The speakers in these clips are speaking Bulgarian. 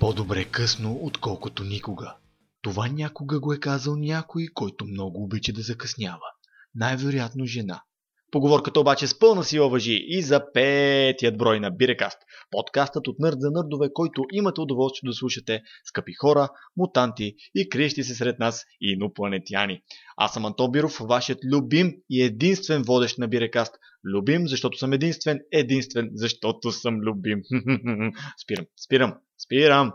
По-добре късно, отколкото никога. Това някога го е казал някой, който много обича да закъснява. Най-вероятно жена. Поговорката обаче с пълна сила въжи и за петият брой на Бирекаст. Подкастът от Нърд за нърдове, който имате удоволствие да слушате, скъпи хора, мутанти и криещи се сред нас инопланетяни. Аз съм Антон Биров, вашият любим и единствен водещ на Бирекаст. Любим, защото съм единствен, единствен, защото съм любим. спирам, спирам, спирам.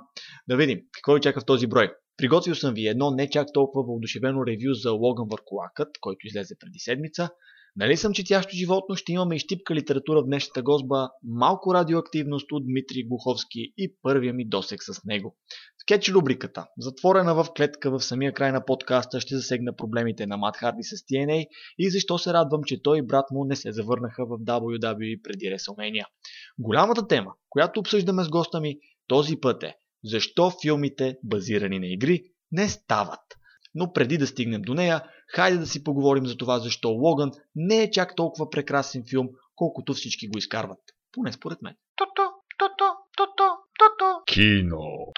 Да видим, какво ви чака в този брой. Приготвил съм ви едно не чак толкова въодушевено ревю за Логан върху лакът, който излезе преди седмица. Нали съм четящо животно, ще имаме и щипка литература в днешната гозба, малко радиоактивност от Дмитрий Глуховски и първия ми досек с него. Скетч рубриката, затворена в клетка в самия край на подкаста, ще засегна проблемите на Мат Харди с TNA и защо се радвам, че той и брат му не се завърнаха в WWE преди WrestleMania. Голямата тема, която обсъждаме с госта ми, този път е защо филмите, базирани на игри, не стават. Но преди да стигнем до нея, хайде да си поговорим за това защо Логан не е чак толкова прекрасен филм, колкото всички го изкарват. Поне според мен. Кино.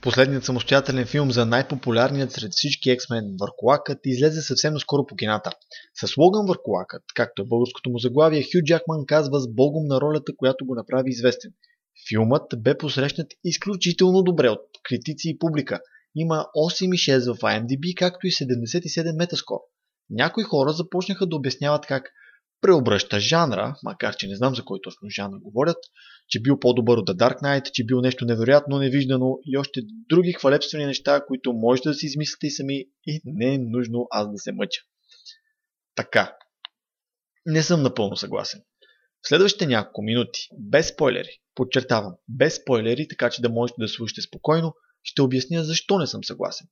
Последният самостоятелен филм за най-популярният сред всички X-Men Върколакът излезе съвсем скоро по кината. С Логан Върколакът, както е българското му заглавие, Хю Джакман казва с богом на ролята, която го направи известен. Филмът бе посрещнат изключително добре от критици и публика. Има 8,6 в IMDb, както и 77 метаскор. Някои хора започнаха да обясняват как преобръща жанра, макар че не знам за кой точно жанр говорят, че бил по-добър от The Dark Knight, че бил нещо невероятно, невиждано и още други хвалебствени неща, които можете да си измислите и сами и не е нужно аз да се мъча. Така. Не съм напълно съгласен. В следващите няколко минути, без спойлери, подчертавам, без спойлери, така че да можете да слушате спокойно, ще обясня защо не съм съгласен.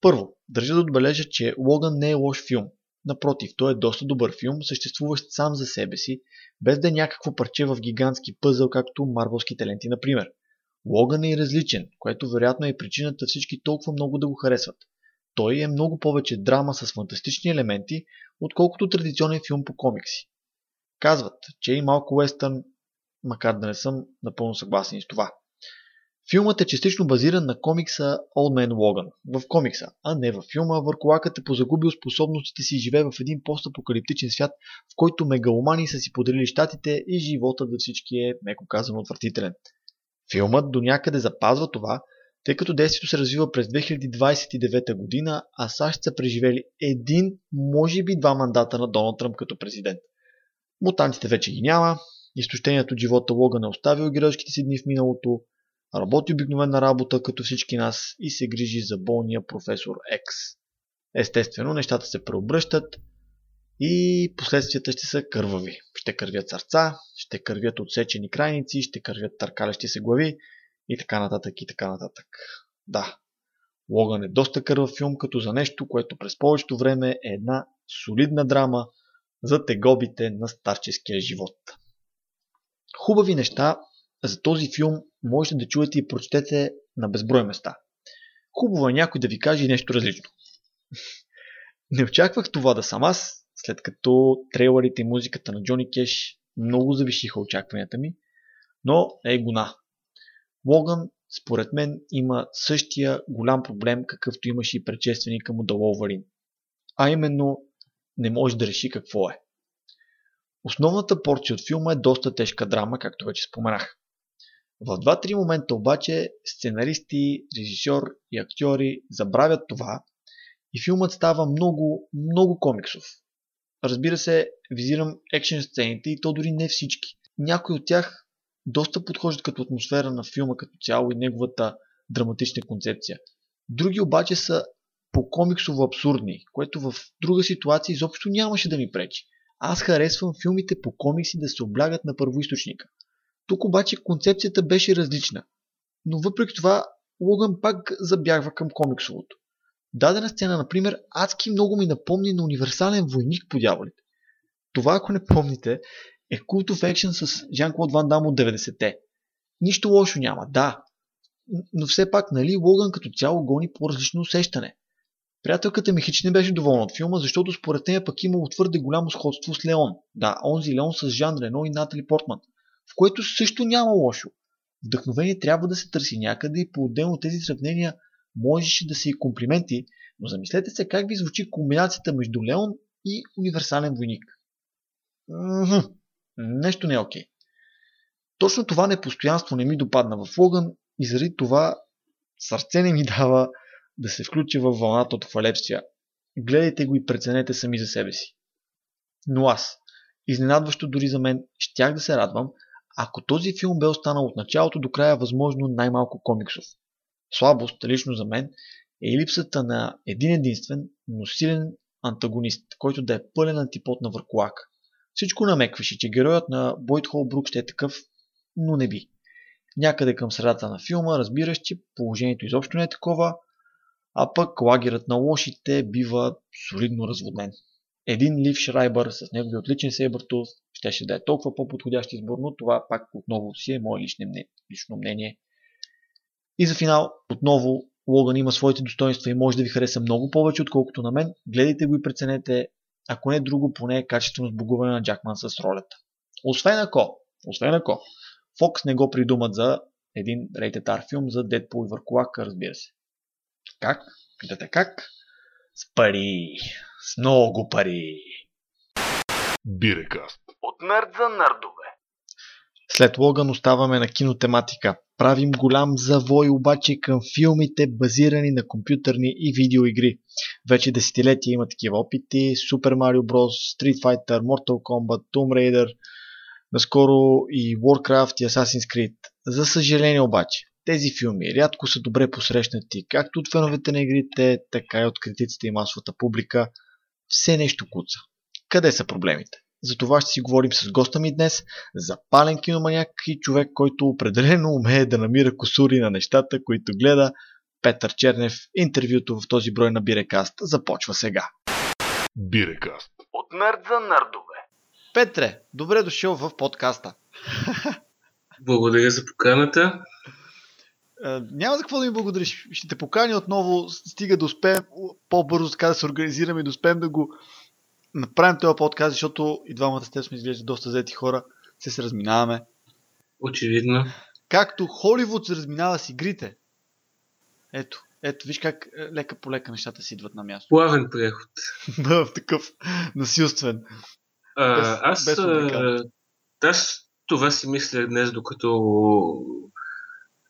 Първо, държа да отбележа, че Логан не е лош филм. Напротив, той е доста добър филм, съществуващ сам за себе си, без да е някакво парче в гигантски пъзъл, както марвелските ленти, например. Логан е и различен, което вероятно е причината всички толкова много да го харесват. Той е много повече драма с фантастични елементи, отколкото традиционен филм по комикси. Казват, че е и малко уестърн, макар да не съм напълно съгласен с това. Филмът е частично базиран на комикса Old Man Logan в комикса, а не във филма. Върколакът е позагубил способностите си и живее в един постапокалиптичен свят, в който мегаломани са си поделили щатите и живота за всички е, меко казано, отвратителен. Филмът до някъде запазва това, тъй като действието се развива през 2029 година, а САЩ са преживели един, може би два мандата на Доналд Тръмп като президент. Мутантите вече ги няма, изтощението от живота Логан е оставил героическите си дни в миналото, работи обикновена работа като всички нас и се грижи за болния професор Екс. Естествено, нещата се преобръщат и последствията ще са кървави. Ще кървят сърца, ще кървят отсечени крайници, ще кървят търкалящи се глави и така нататък и така нататък. Да, Логан е доста кървав филм, като за нещо, което през повечето време е една солидна драма за тегобите на старческия живот. Хубави неща за този филм можете да чуете и прочетете на безброй места. Хубаво е някой да ви каже нещо различно. Не очаквах това да съм аз, след като трейлерите и музиката на Джони Кеш много завишиха очакванията ми, но е гона. Логан, според мен, има същия голям проблем, какъвто имаше и предшественика му The. А именно, не може да реши какво е. Основната порция от филма е доста тежка драма, както вече споменах. В два-три момента обаче сценаристи, режисьор и актьори забравят това и филмът става много, много комиксов. Разбира се, визирам екшен сцените и то дори не всички. Някои от тях доста подхождат като атмосфера на филма като цяло и неговата драматична концепция. Други обаче са по-комиксово абсурдни, което в друга ситуация изобщо нямаше да ми пречи. Аз харесвам филмите по комикси да се облягат на първоисточника. Тук обаче концепцията беше различна. Но въпреки това Логан пак забягва към комиксовото. Дадена сцена, например, адски много ми напомни на универсален войник по дяволите. Това, ако не помните, е култов екшен с Жан-Клод Ван Дам от 90-те. Нищо лошо няма, да. но все пак, нали, Логан като цяло гони по-различно усещане. Приятелката ми хич не беше доволна от филма, защото според нея пък имало твърде голямо сходство с Леон. Да, онзи Леон с Жан Рено и Натали Портман, в което също няма лошо. Вдъхновение трябва да се търси някъде и по-отделно тези сравнения можеше да са и комплименти, но замислете се как ви звучи комбинацията между Леон и универсален войник. М-м-м, нещо не е окей. Точно това непостоянство не ми допадна в Логан и заради това сърце не ми дава да се включи във вълната от хвалебствия. Гледайте го и преценете сами за себе си. Но аз, изненадващо дори за мен, щях да се радвам, ако този филм бе останал от началото до края възможно най-малко комиксов. Слабост, лично за мен, е липсата на един единствен, но силен антагонист, който да е пълен антипод на върколак. Всичко намекваше, че героят на Бойт Холбрук ще е такъв, но не би. Някъде към средата на филма разбираш, че положението изобщо не е такова, а пък лагерът на лошите бива солидно разводнен. Един Лив Шрайбър с негови отличен Сейбъртов щеше да е толкова по-подходящ избор, но това пак отново си е мое лично мнение. И за финал, отново, Логан има своите достоинства и може да ви хареса много повече, отколкото на мен. Гледайте го и преценете, ако не друго, поне качествено сбогуване на Джакман с ролята. Освен ако, освен ако, Фокс не го придумат за един Rated филм за Дедпул и Върколак, разбира се. Как? Питате как? С пари. С много пари. Бирекаст. От нърд за нърдове. След Логан оставаме на кинотематика. Правим голям завой обаче към филмите, базирани на компютърни и видеоигри. Вече десетилетия има такива опити. Super Mario Bros., Street Fighter, Mortal Kombat, Tomb Raider, наскоро и Warcraft и Assassin's Creed. За съжаление обаче, тези филми рядко са добре посрещнати, както от феновете на игрите, така и от критиците и масовата публика. Все нещо куца. Къде са проблемите? За това ще си говорим с госта ми днес, запален киноманяк и човек, който определено умее да намира косури на нещата, които гледа. Петър Чернев, интервюто в този брой на Бирекаст започва сега. Бирекаст. От нърд за нърдове. Петре, добре дошъл в подкаста. Благодаря за поканата. Няма за какво да ми благодариш. Ще те покани отново, стига да успеем по-бързо така да се организираме и да успеем да го направим този подкаст, защото и двамата с теб сме изглежда доста заети хора, се се разминаваме. Очевидно. Както Холивуд се разминава с игрите. Ето, ето, виж как е, лека по лека нещата си идват на място. Плавен преход. в такъв насилствен. А, без, аз, без аз това си мисля днес, докато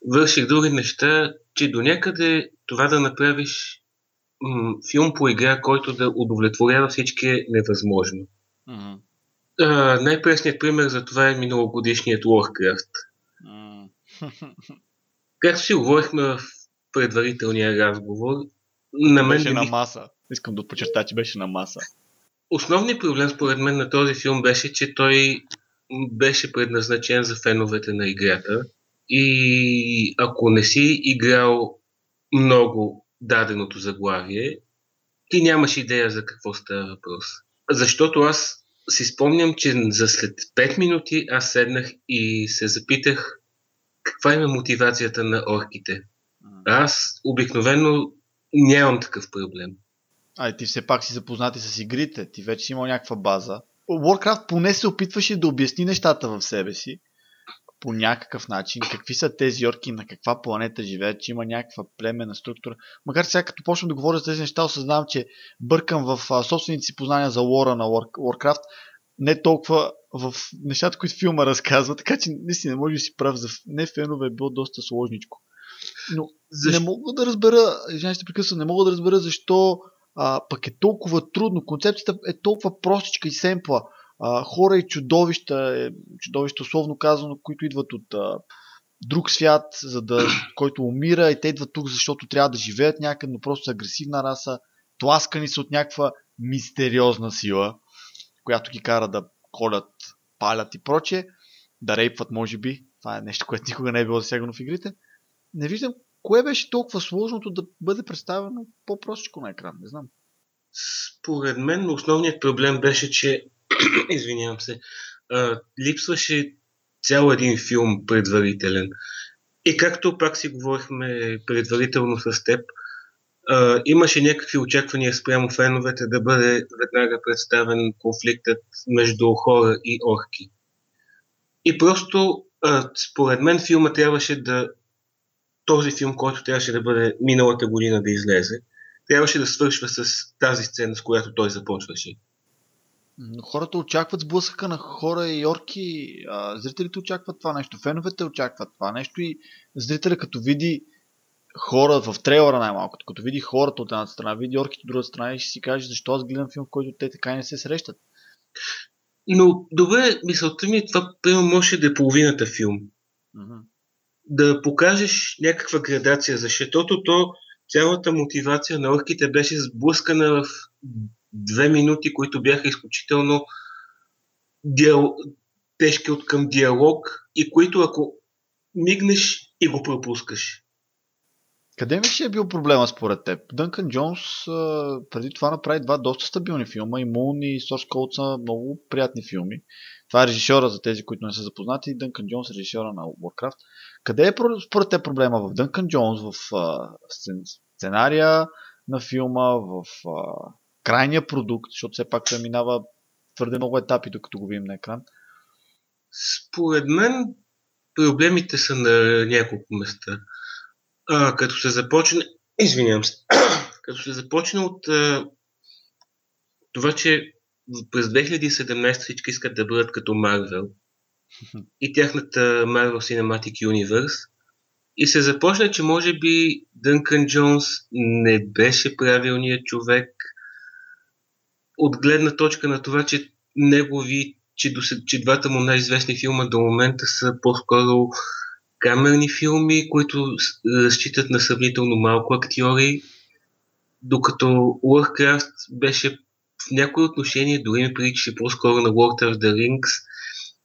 върших други неща, че до някъде това да направиш м- филм по игра, който да удовлетворява всички е невъзможно. Mm-hmm. А, най-пресният пример за това е миналогодишният Warcraft. Mm-hmm. Както си говорихме в предварителния разговор, на мен беше на маса. Искам да подчерта, че беше на маса. Основният проблем според мен на този филм беше, че той беше предназначен за феновете на играта и ако не си играл много даденото заглавие, ти нямаш идея за какво става въпрос. Защото аз си спомням, че за след 5 минути аз седнах и се запитах каква е мотивацията на орките. Аз обикновено нямам такъв проблем. А, ти все пак си запознати с игрите, ти вече си имал някаква база. Warcraft поне се опитваше да обясни нещата в себе си по някакъв начин, какви са тези орки, на каква планета живеят, че има някаква племенна структура. Макар сега като почвам да говоря за тези неща, осъзнавам, че бъркам в а, собствените си познания за лора на War, Warcraft, не толкова в нещата, които филма разказва, така че наистина може да си прав, за не фенове е било доста сложничко. Но защо? не мога да разбера, извинявай се прекъсвам, не мога да разбера защо а, пък е толкова трудно. Концепцията е толкова простичка и семпла а, хора и чудовища, е, чудовища условно казано, които идват от а, друг свят, за да, който умира и те идват тук, защото трябва да живеят някъде, но просто са агресивна раса, тласкани са от някаква мистериозна сила, която ги кара да колят, палят и прочее, да рейпват, може би. Това е нещо, което никога не е било засягано в игрите. Не виждам кое беше толкова сложното да бъде представено по-простичко на екран. Не знам. Според мен основният проблем беше, че извинявам се, а, липсваше цял един филм предварителен. И както пак си говорихме предварително с теб, а, имаше някакви очаквания спрямо феновете да бъде веднага представен конфликтът между хора и орки. И просто, а, според мен, филма трябваше да. Този филм, който трябваше да бъде миналата година да излезе, трябваше да свършва с тази сцена, с която той започваше. Но хората очакват сблъсъка на хора и орки. А, зрителите очакват това нещо. Феновете очакват това нещо и зрителя като види хора в трейлера най-малкото, като види хората от едната страна, види орките от другата страна и ще си каже защо аз гледам филм, в който те така не се срещат. Но добре, мисълта ми, това примерно може да е половината филм. Мгм. Да покажеш някаква градация, защото то цялата мотивация на орките беше сблъскана в две минути, които бяха изключително диал... тежки от към диалог и които ако мигнеш и го пропускаш. Къде ми ще е бил проблема според теб? Дънкан Джонс преди това направи два доста стабилни филма. И Moon и Source Code са много приятни филми. Това е режисьора за тези, които не са запознати. Дънкан Джонс е режисьора на Warcraft. Къде е според теб проблема в Дънкан Джонс, в сценария на филма, в крайния продукт, защото все пак той минава твърде много етапи, докато го видим на екран. Според мен проблемите са на няколко места. А, като се започне... Извинявам се. като се започне от а, това, че през 2017 всички искат да бъдат като Марвел и тяхната Marvel Cinematic Universe и се започна, че може би Дънкан Джонс не беше правилният човек от гледна точка на това, че негови, че, до, че двата му най-известни филма до момента са по-скоро камерни филми, които разчитат на съмнително малко актьори, докато Warcraft беше в някои отношения, дори ми приличаше по-скоро на Lord of the Rings.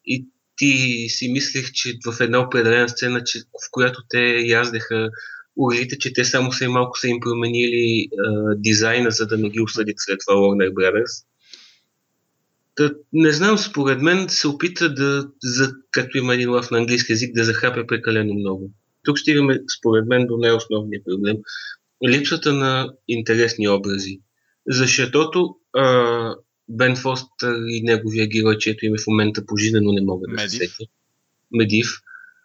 И ти си мислех, че в една определена сцена, че, в която те яздеха уредите, че те само са и малко са им променили а, дизайна, за да не ги осъдят след това Warner Brothers. Та, не знам, според мен се опита да, за, както има един лав на английски язик, да захапе прекалено много. Тук стигаме, според мен, до най-основния проблем. Липсата на интересни образи. Защото а, Бен Фостър и неговия герой, чието име в момента пожизнено не мога да се сетя. Медив.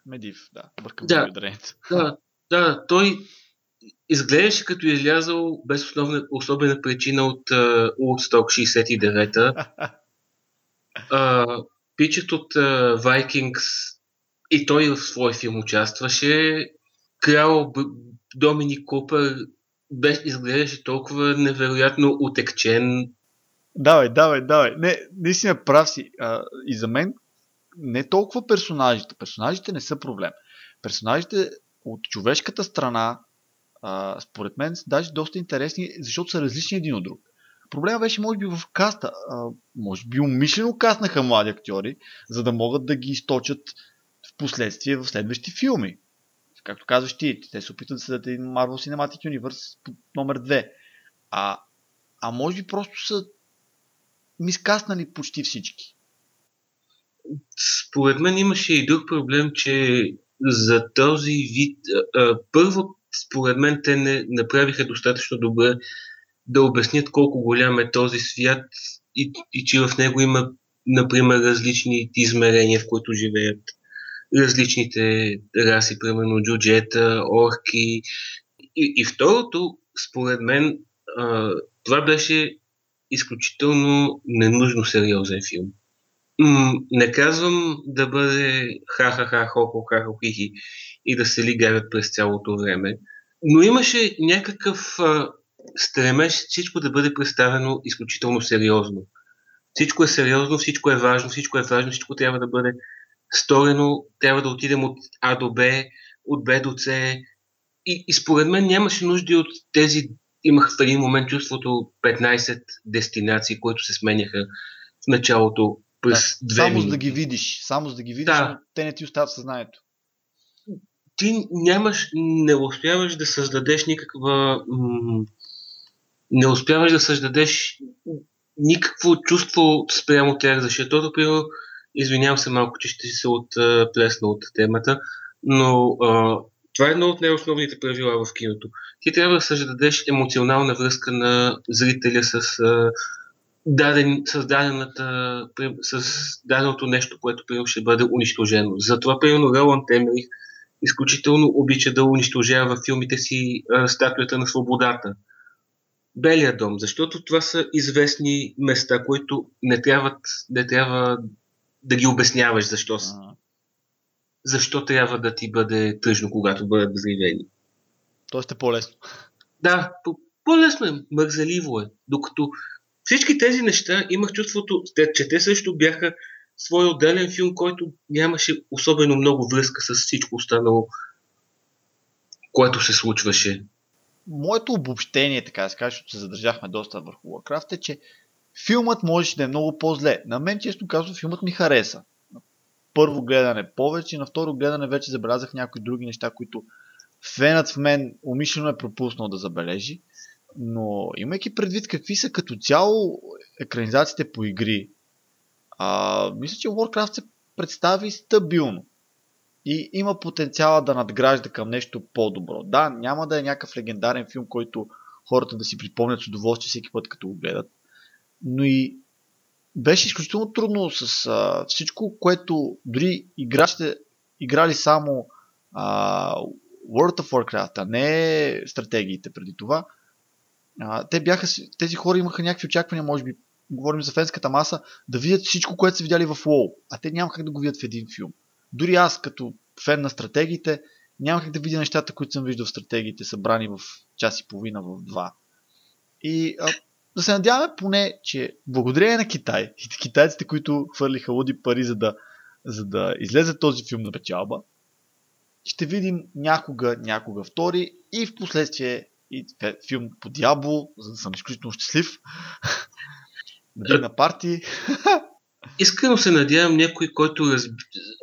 Медив, да. Бъркам Да. да. Да, той изглеждаше като излязъл без основна, особена причина от uh, Woodstock 69-та. Uh, пичът от uh, Vikings и той в свой филм участваше. Крал Доминик Купър без, изглеждаше толкова невероятно отекчен. Давай, давай, давай. Не, наистина прав си. А, и за мен не толкова персонажите. Персонажите не са проблем. Персонажите от човешката страна, а, според мен, са даже доста интересни, защото са различни един от друг. Проблема беше, може би, в каста. А, може би умишлено кастнаха млади актьори, за да могат да ги източат в последствие в следващи филми. Както казваш ти, те се опитват да съдят един Marvel Cinematic Universe номер 2. А, а може би просто са мискаснали почти всички. Според мен имаше и друг проблем, че за този вид. А, първо, според мен, те не направиха достатъчно добре да обяснят колко голям е този свят и, и че в него има, например, различни измерения, в които живеят различните раси, примерно джуджета, орки. И, и второто, според мен, а, това беше изключително ненужно сериозен филм. Не казвам да бъде ха-ха-ха, хо-хо, ха хи и да се лигарят през цялото време, но имаше някакъв а, стремеж всичко да бъде представено изключително сериозно. Всичко е сериозно, всичко е важно, всичко е важно, всичко трябва да бъде сторено, трябва да отидем от А до Б, от Б до С. И, и според мен нямаше нужди от тези, имах в един момент чувството 15 дестинации, които се сменяха в началото през Да, две само минути. за да ги видиш. Само за да ги видиш, Да. но те не ти остават в съзнанието. ти нямаш, не успяваш да създадеш никаква. М- не успяваш да създадеш никакво чувство спрямо тях, защото, примерно, извинявам се малко, че ще се отплесна от темата, Но а, това е едно от най-основните правила в киното. Ти трябва да създадеш емоционална връзка на зрителя с, а, даден, с, дадената, с даденото нещо, което примерно ще бъде унищожено. Затова, примерно, Роланд Емерих изключително обича да унищожава в филмите си а, статуята на свободата. Белия дом, защото това са известни места, които не трябва, не трябва да ги обясняваш защо, защо трябва да ти бъде тъжно, когато бъдат взривени. Тоест е по-лесно. Да, по-лесно е, мързаливо е. Докато всички тези неща имах чувството, че те също бяха свой отделен филм, който нямаше особено много връзка с всичко останало, което се случваше. Моето обобщение, така да се защото се задържахме доста върху Warcraft, е, че филмът можеше да е много по-зле. На мен, често казвам, филмът ми хареса. На първо гледане повече, на второ гледане вече забелязах някои други неща, които фенът в мен умишлено е пропуснал да забележи. Но имайки предвид какви са като цяло екранизациите по игри, а, мисля, че Warcraft се представи стабилно и има потенциала да надгражда към нещо по-добро. Да, няма да е някакъв легендарен филм, който хората да си припомнят с удоволствие всеки път, като го гледат. Но и беше изключително трудно с а, всичко, което дори играчите играли само а, World of Warcraft, а не стратегиите преди това. Те бяха, тези хора имаха някакви очаквания, може би, говорим за фенската маса, да видят всичко, което са видяли в WoW. А те няма как да го видят в един филм. Дори аз, като фен на стратегиите, няма как да видя нещата, които съм виждал в стратегиите, събрани в час и половина, в два. И а, да се надяваме поне, че благодарение на Китай и китайците, които хвърлиха луди пари, за да, за да излезе този филм на печалба, ще видим някога, някога втори и в последствие и филм по Дявол, за да съм изключително щастлив. да на парти. Искрено се надявам някой, който раз,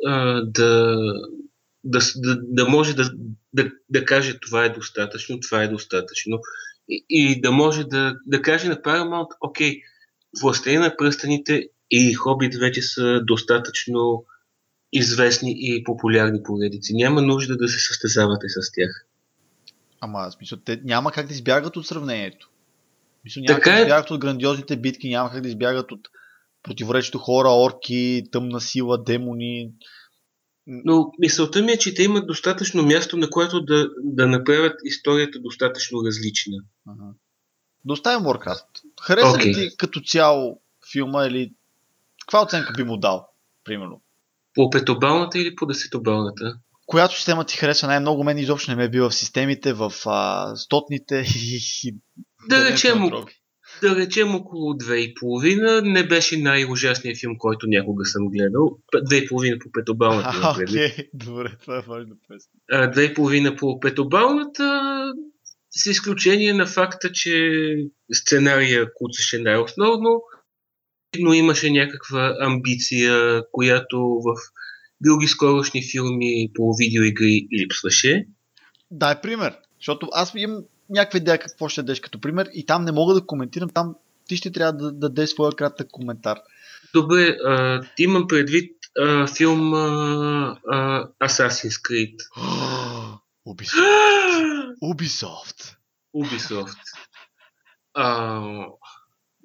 а, да, да, да, да може да, да, да каже това е достатъчно, това е достатъчно и, и да може да, да каже на Paramount, окей, властение на пръстените и Хобит вече са достатъчно известни и популярни поредици. Няма нужда да се състезавате с тях. Ама, смисъл, те няма как да избягат от сравнението. Мисля, няма така как да е... избягат от грандиозните битки, няма как да избягат от противоречието хора, орки, тъмна сила, демони. Но мисълта ми е, че те имат достатъчно място, на което да, да направят историята достатъчно различна. Ага. Да оставим Warcraft. Хареса okay. ли ти като цяло филма или каква оценка би му дал, примерно? По петобалната или по десетобалната? Която система ти харесва най-много? Мен изобщо не ме е била в системите, в а, стотните и... и да, речем, да речем около две и половина. Не беше най-ужасният филм, който някога съм гледал. Две и половина по петобалната. А, окей, okay. добре, това е важно. Две и половина по петобалната, с изключение на факта, че сценария куцаше най-основно, но имаше някаква амбиция, която в други скорошни филми по видеоигри липсваше. Дай пример, защото аз имам някаква идея какво ще дадеш като пример и там не мога да коментирам, там ти ще трябва да, да дадеш своя кратък коментар. Добре, а, имам предвид а, филм а, а, Assassin's Creed. Ubisoft. Ubisoft. Ubisoft. А,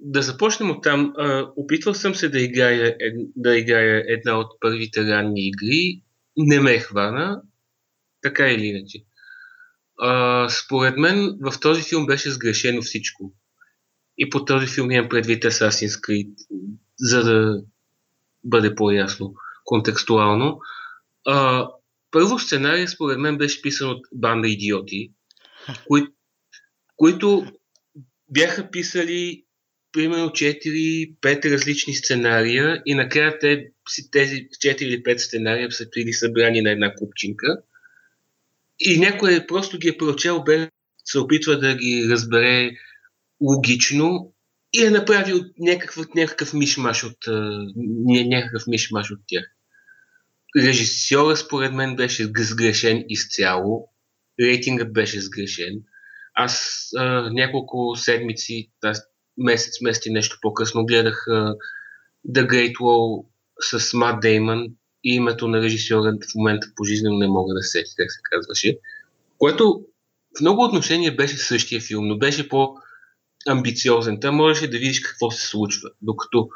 да започнем от там. Опитвал съм се да играя, да играя една от първите ранни игри. Не ме е хвана. Така или иначе. А, според мен в този филм беше сгрешено всичко. И по този филм имам предвид Assassin's Creed, за да бъде по-ясно контекстуално. А, първо сценария според мен беше писан от банда идиоти, кои, които бяха писали примерно 4-5 различни сценария и накрая те, тези 4 или 5 сценария са били събрани на една купчинка – и някой просто ги е прочел, бе се опитва да ги разбере логично и е направил някакъв, някакъв мишмаш от, някакъв мишмаш от тях. Режисьора според мен беше сгрешен изцяло, рейтингът беше сгрешен. Аз а, няколко седмици, аз, месец, месец и нещо по-късно гледах а, The Great Wall с Мат Деймън името на режисьора в момента пожизнено не мога да се сети как се казваше, което в много отношения беше същия филм, но беше по-амбициозен. Там можеше да видиш какво се случва. Докато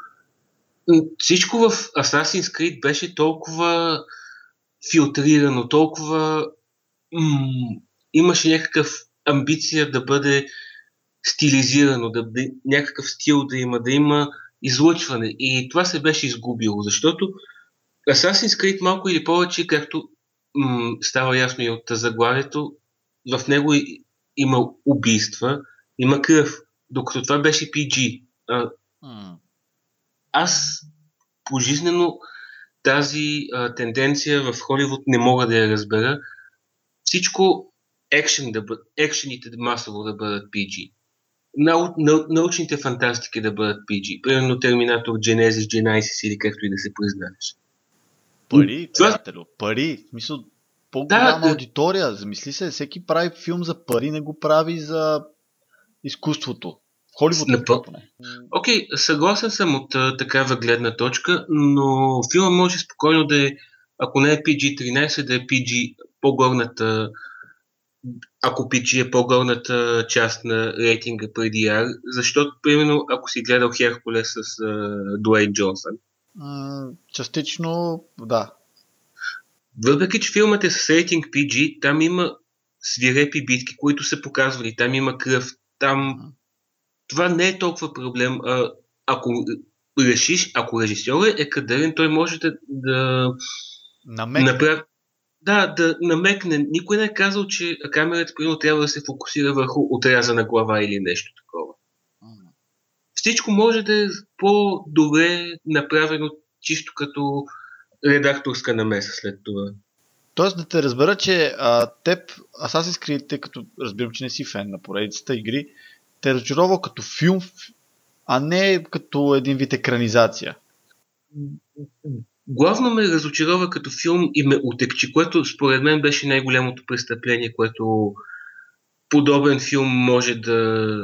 всичко в Assassin's Creed беше толкова филтрирано, толкова м- имаше някакъв амбиция да бъде стилизирано, да, да, някакъв стил да има, да има излъчване. И това се беше изгубило, защото Assassin's Creed малко или повече, както м- става ясно и от заглавието, в него има убийства, има кръв, докато това беше PG. А, аз пожизнено тази а, тенденция в Холивуд не мога да я разбера. Всичко екшен да бъ... екшените масово да бъдат PG. Нау... Нау... Научните фантастики да бъдат PG. Примерно Терминатор, Genesis, Genesis или както и да се признаеш. Пари, приятелю, пари. В смисъл, по-голяма Да, аудитория. Замисли се, всеки прави филм за пари, не го прави за изкуството. Холивуд Напъл- така поне. Окей, съгласен съм от а, такава гледна точка, но филма може спокойно да е, ако не е PG-13, да е PG по-горната, ако PG е по-горната част на рейтинга преди R, защото, примерно, ако си гледал Херкулес с а, Дуейн Джонсън, частично, да. въпреки, че филмът е с рейтинг PG, там има свирепи битки, които са показвали, там има кръв, там това не е толкова проблем. А, ако решиш, ако режисьорът е кадърен, той може да, да направи. Да, да намекне. Никой не е казал, че камерата примерно трябва да се фокусира върху отрязана глава или нещо такова. Всичко може да е по-добре направено, чисто като редакторска намеса след това. Тоест да те разбера, че а, теб Assassin's Creed, тъй като разбирам, че не си фен на поредицата игри, те разочаровал като филм, а не като един вид екранизация. Главно ме разочарова като филм и ме отекчи, което според мен беше най-голямото престъпление, което подобен филм може да,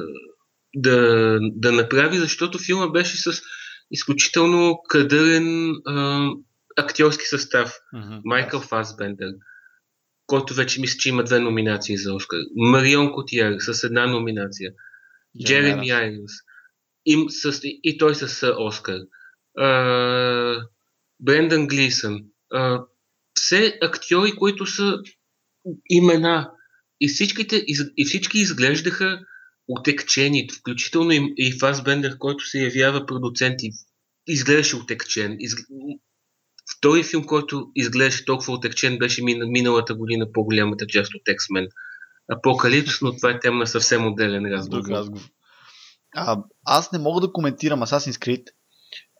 да, да направи, защото филма беше с изключително кадърен а, актьорски състав. Майкъл Фасбендер, който вече мисля, че има две номинации за Оскар. Марион Котияр с една номинация. Джереми Айрос. Им с, и той с Оскар. А, Брендан Глисън. Все актьори, които са имена. И, всичките, и всички изглеждаха отекчени, включително и, и Фасбендер, който се явява продуцент и изглеждаше отекчен. Из... Втори филм, който изглеждаше толкова отекчен, беше мина, миналата година по-голямата част от X-Men. Апокалипс, но това е тема на съвсем отделен разговор. Разговор. А, аз не мога да коментирам Assassin's Creed.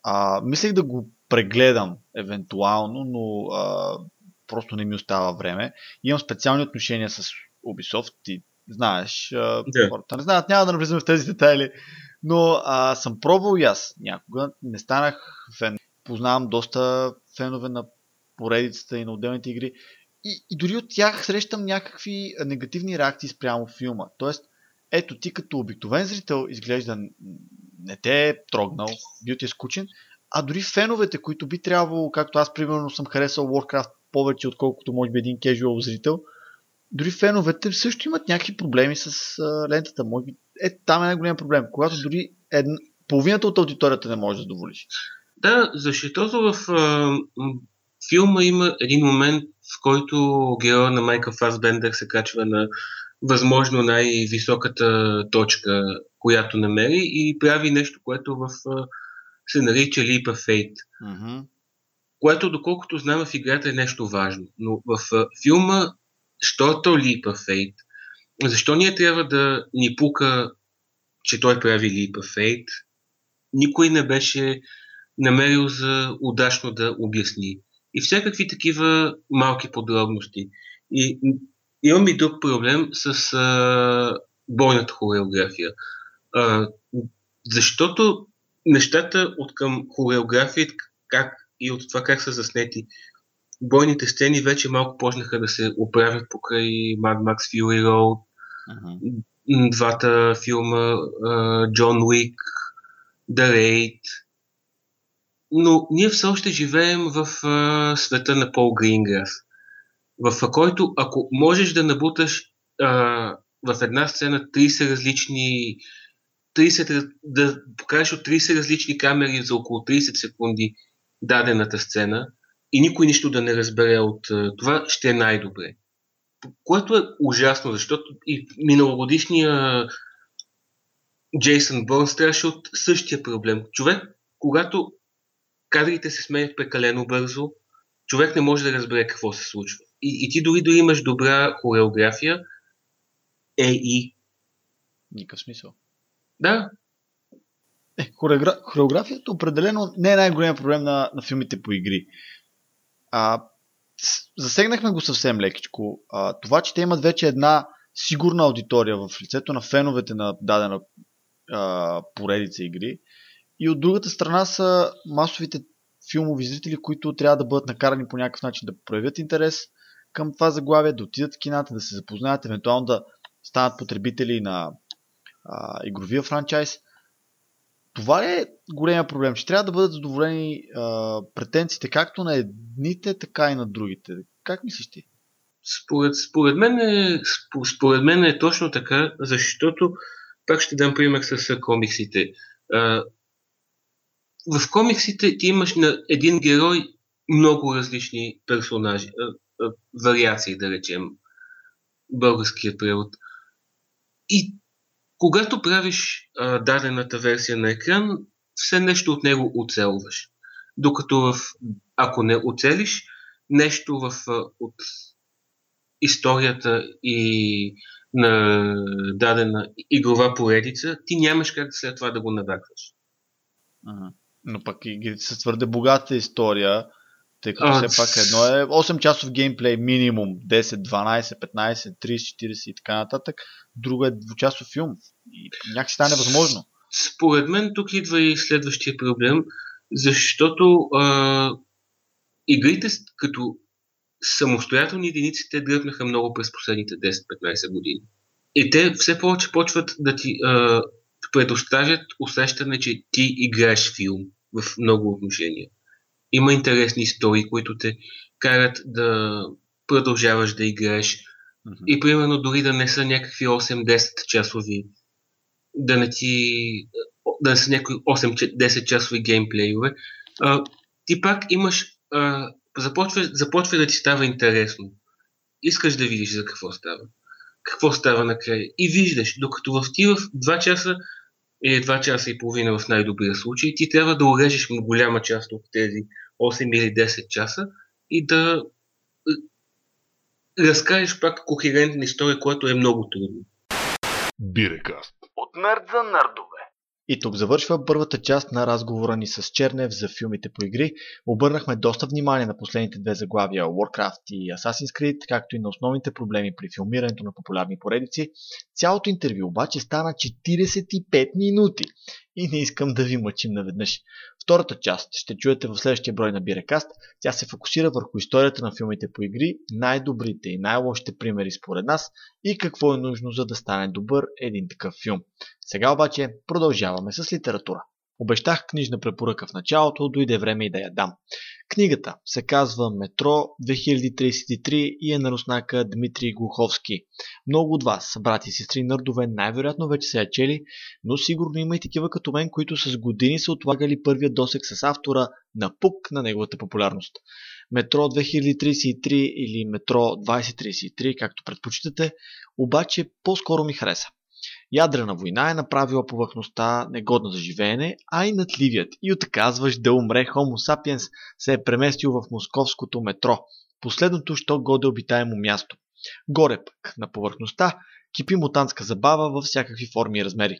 А, мислех да го прегледам евентуално, но а, просто не ми остава време. Имам специални отношения с Ubisoft и знаеш, а, хората не знаят, няма да навлизам в тези детайли, но а, съм пробвал и аз някога. Не станах фен. Познавам доста фенове на поредицата и на отделните игри. И, и дори от тях срещам някакви негативни реакции спрямо филма. Тоест, ето ти като обикновен зрител изглежда не те е трогнал, бил ти е скучен, а дори феновете, които би трябвало, както аз примерно съм харесал Warcraft повече, отколкото може би един кежуал зрител, дори феновете също имат някакви проблеми с а, лентата. Може би, е, там е най-голям проблем. Когато дори една, половината от аудиторията не може да задоволиш. Да, защото в а, филма има един момент, в който героя на Майкъл Фасбендер се качва на възможно най-високата точка, която намери и прави нещо, което в, а, се нарича Leap of Fate. Mm-hmm. което доколкото знам в играта е нещо важно. Но в а, филма, що е то Leap of Fate? Защо ние трябва да ни пука, че той прави Leap of Fate? Никой не беше намерил за удачно да обясни. И всякакви такива малки подробности. И имам и друг проблем с а, бойната хореография. А, защото нещата от към хореография, как и от това как са заснети бойните сцени вече малко почнаха да се оправят покрай Mad Max Fury Road, м, двата филма Джон Уик, The Raid. но ние все още живеем в а, света на Пол Гринграс, в който ако можеш да набуташ а, в една сцена 30 различни 30, да покажеш от 30 различни камери за около 30 секунди дадената сцена и никой нищо да не разбере от това, ще е най-добре. Което е ужасно, защото и миналогодишния Джейсън Бърнс трябваше от същия проблем. Човек, когато кадрите се сменят прекалено бързо, човек не може да разбере какво се случва. И, и ти дори да имаш добра хореография, е и. Никакъв смисъл. Да. Е, хореогра... хореографията определено не е най-големият проблем на, на филмите по игри. А, засегнахме го съвсем лекичко. А, това, че те имат вече една сигурна аудитория в лицето на феновете на дадена а, поредица игри. И от другата страна са масовите филмови зрители, които трябва да бъдат накарани по някакъв начин да проявят интерес към това заглавие, да отидат в кината, да се запознаят, евентуално да станат потребители на а, игровия франчайз. Това е големия проблем, че трябва да бъдат задоволени а, претенциите както на едните, така и на другите. Как мислиш ти? Според, според, мен е, според мен е точно така, защото пак ще дам пример с комиксите. А, в комиксите ти имаш на един герой много различни персонажи, а, а, вариации, да речем, българският превод. И когато правиш а, дадената версия на екран, все нещо от него оцелваш. Докато в, ако не оцелиш, нещо в, от историята и на дадена игрова поредица, ти нямаш как след това да го навакваш. Но пък игрите са твърде богата история, тъй като а, все пак едно е 8 часов геймплей минимум, 10, 12, 15, 30, 40 и така нататък. Друго е двучасов филм. И някак стане възможно. Според мен тук идва и следващия проблем, защото а, игрите като самостоятелни единици те дръпнаха много през последните 10-15 години. И те все повече почват да ти а, предоставят усещане, че ти играеш филм в много отношения. Има интересни истории, които те карат да продължаваш да играеш. Mm-hmm. И примерно дори да не са някакви 8-10 часови, да не ти да не са някакви 8-10 часови геймплейове, а, ти пак имаш а, започва, започва да ти става интересно. Искаш да видиш за какво става. Какво става накрая. И виждаш, докато в ти в 2 часа или 2 часа и половина в най-добрия случай, ти трябва да урежеш голяма част от тези 8 или 10 часа и да разкажеш пак кохерентна история, което е много трудно. Бирекаст. От нърд за нърдове. И тук завършва първата част на разговора ни с Чернев за филмите по игри. Обърнахме доста внимание на последните две заглавия Warcraft и Assassin's Creed, както и на основните проблеми при филмирането на популярни поредици. Цялото интервю обаче стана 45 минути и не искам да ви мъчим наведнъж. Втората част ще чуете в следващия брой на Бирекаст. Тя се фокусира върху историята на филмите по игри, най-добрите и най-лошите примери според нас и какво е нужно за да стане добър един такъв филм. Сега обаче продължаваме с литература. Обещах книжна препоръка в началото, дойде време и да я дам. Книгата се казва Метро 2033 и е на руснака Дмитрий Глуховски. Много от вас, брати и сестри нърдове, най-вероятно вече са я чели, но сигурно има и такива като мен, които с години са отлагали първия досек с автора на пук на неговата популярност. Метро 2033 или Метро 2033, както предпочитате, обаче по-скоро ми хареса. Ядрена война е направила повърхността негодна за живеене, а и натливият и отказваш да умре Homo sapiens се е преместил в московското метро, последното, що годе обитаемо място. Горе пък, на повърхността, кипи мутантска забава във всякакви форми и размери.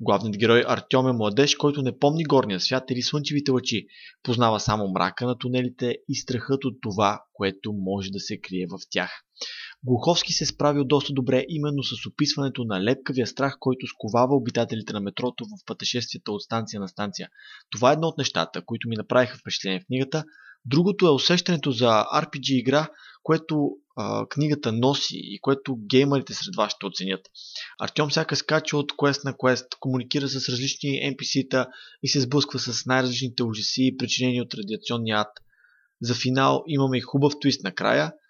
Главният герой Артем е младеж, който не помни горния свят или слънчевите лъчи. Познава само мрака на тунелите и страхът от това, което може да се крие в тях. Глуховски се е справил доста добре именно с описването на лепкавия страх, който сковава обитателите на метрото в пътешествията от станция на станция. Това е едно от нещата, които ми направиха впечатление в книгата. Другото е усещането за RPG игра, което книгата носи и което геймерите сред вас ще оценят. Артем всяка скача от квест на квест, комуникира с различни NPC-та и се сблъсква с най-различните ужаси, причинени от радиационния ад. За финал имаме и хубав твист накрая –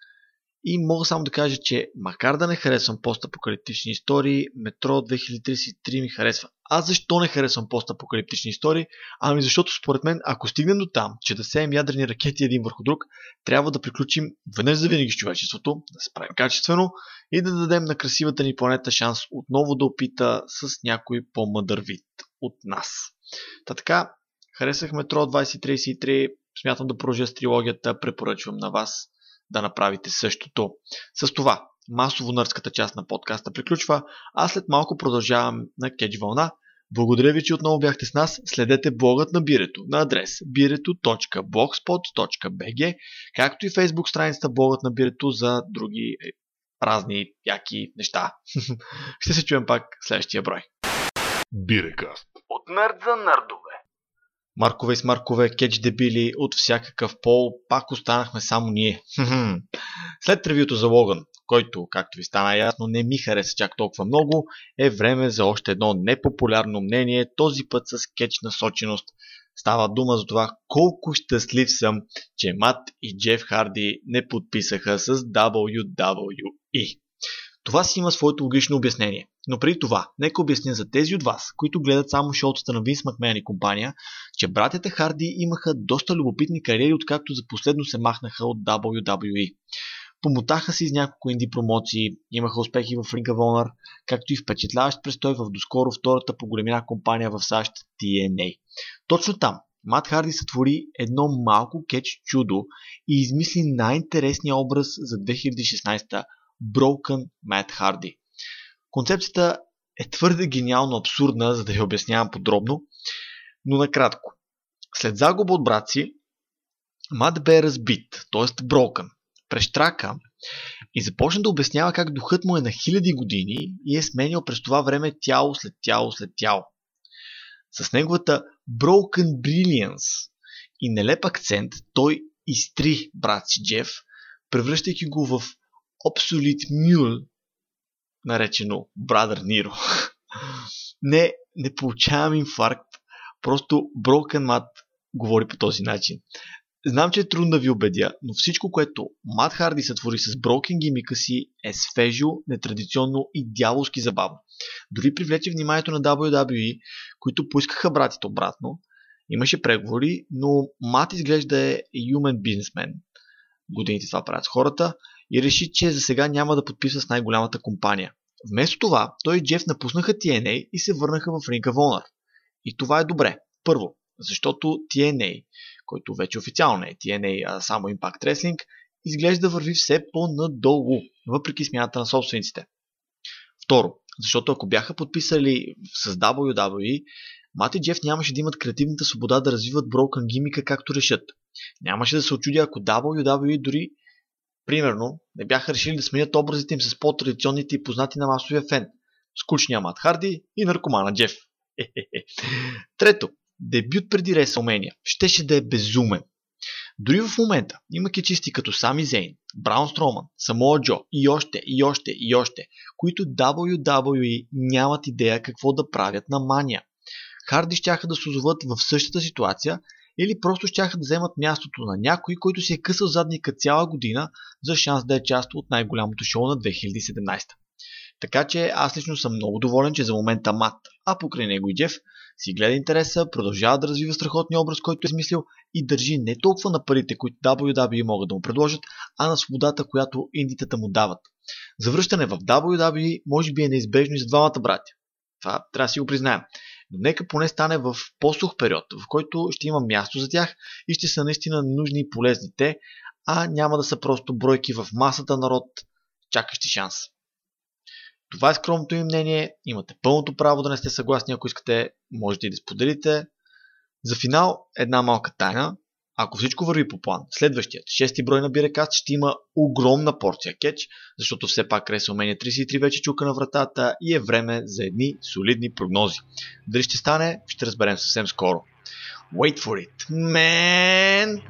и мога само да кажа, че макар да не харесвам постапокалиптични истории, Метро 2033 ми харесва. А защо не харесвам постапокалиптични истории? Ами защото според мен, ако стигнем до там, че да сеем ядрени ракети един върху друг, трябва да приключим веднъж за винаги с човечеството, да се правим качествено и да дадем на красивата ни планета шанс отново да опита с някой по-мъдър вид от нас. Та така, харесах Метро 2033, смятам да продължа с трилогията, препоръчвам на вас да направите същото. С това масово нърската част на подкаста приключва, а след малко продължавам на Кетч Вълна. Благодаря ви, че отново бяхте с нас. Следете блогът на Бирето на адрес bireto.blogspot.bg, както и фейсбук страницата блогът на Бирето за други е, разни яки неща. Ще се чуем пак следващия брой. Бирекаст. От нърд за нърдове. Маркове и смаркове, кетч дебили от всякакъв пол, пак останахме само ние. След ревюто за Логан, който, както ви стана ясно, не ми хареса чак толкова много, е време за още едно непопулярно мнение, този път с кетч насоченост. Става дума за това колко щастлив съм, че Мат и Джеф Харди не подписаха с WWE. Това си има своето логично обяснение. Но преди това, нека обясня за тези от вас, които гледат само шоутата на Винс Макмен и компания, че братята Харди имаха доста любопитни кариери, откакто за последно се махнаха от WWE. Помотаха се из няколко инди промоции, имаха успехи в Ring of Honor, както и впечатляващ престой в доскоро втората по големина компания в САЩ TNA. Точно там Мат Харди сътвори едно малко кетч чудо и измисли най-интересния образ за 2016 Broken Matt Hardy. Концепцията е твърде гениално абсурдна, за да я обяснявам подробно, но накратко. След загуба от брат си, Мат бе разбит, т.е. брокен, прещрака и започна да обяснява как духът му е на хиляди години и е сменял през това време тяло след тяло след тяло. С неговата Broken Brilliance и нелеп акцент той изтри брат си Джеф, превръщайки го в Obsolete Mule, наречено Brother Nero. не, не получавам инфаркт, просто Broken Matt говори по този начин. Знам, че е трудно да ви убедя, но всичко, което Мат Харди сътвори с Broken гимика си е свежо, нетрадиционно и дяволски забавно. Дори привлече вниманието на WWE, които поискаха братите обратно. Имаше преговори, но Мат изглежда е human бизнесмен. Годините това правят с хората и реши, че за сега няма да подписва с най-голямата компания. Вместо това, той и Джеф напуснаха TNA и се върнаха в Ring of. И това е добре. Първо, защото TNA, който вече официално е TNA, а само Impact Wrestling, изглежда върви все по-надолу, въпреки смяната на собствениците. Второ, защото ако бяха подписали с WWE, Мат и Джеф нямаше да имат креативната свобода да развиват Broken гимика както решат. Нямаше да се очудя ако WWE дори Примерно, не бяха решили да сменят образите им с по-традиционните и познати на масовия фен. Скучния Мат Харди и наркомана Джеф. Трето, дебют преди WrestleMania щеше да е безумен. Дори в момента има кечисти като Сами Зейн, Браун Строман, Самоа Джо и още, и още, и още, които WWE нямат идея какво да правят на мания. Харди щяха да се озоват в същата ситуация или просто щяха да вземат мястото на някой, който си е късал задника цяла година за шанс да е част от най-голямото шоу на 2017. Така че аз лично съм много доволен, че за момента Мат, а покрай него и Джеф, си гледа интереса, продължава да развива страхотния образ, който е смислил и държи не толкова на парите, които WWE могат да му предложат, а на свободата, която индитата му дават. Завръщане в WWE може би е неизбежно и за двамата братя. Това трябва да си го признаем. Но нека поне стане в по-сух период, в който ще има място за тях и ще са наистина нужни и полезни те, а няма да са просто бройки в масата народ, чакащи шанс. Това е скромното им мнение. Имате пълното право да не сте съгласни, ако искате, можете и да споделите. За финал една малка тайна. Ако всичко върви по план, следващият, шести брой на Бирекаст ще има огромна порция кетч, защото все пак WrestleMania 33 вече чука на вратата и е време за едни солидни прогнози. Дали ще стане, ще разберем съвсем скоро. Wait for it, man!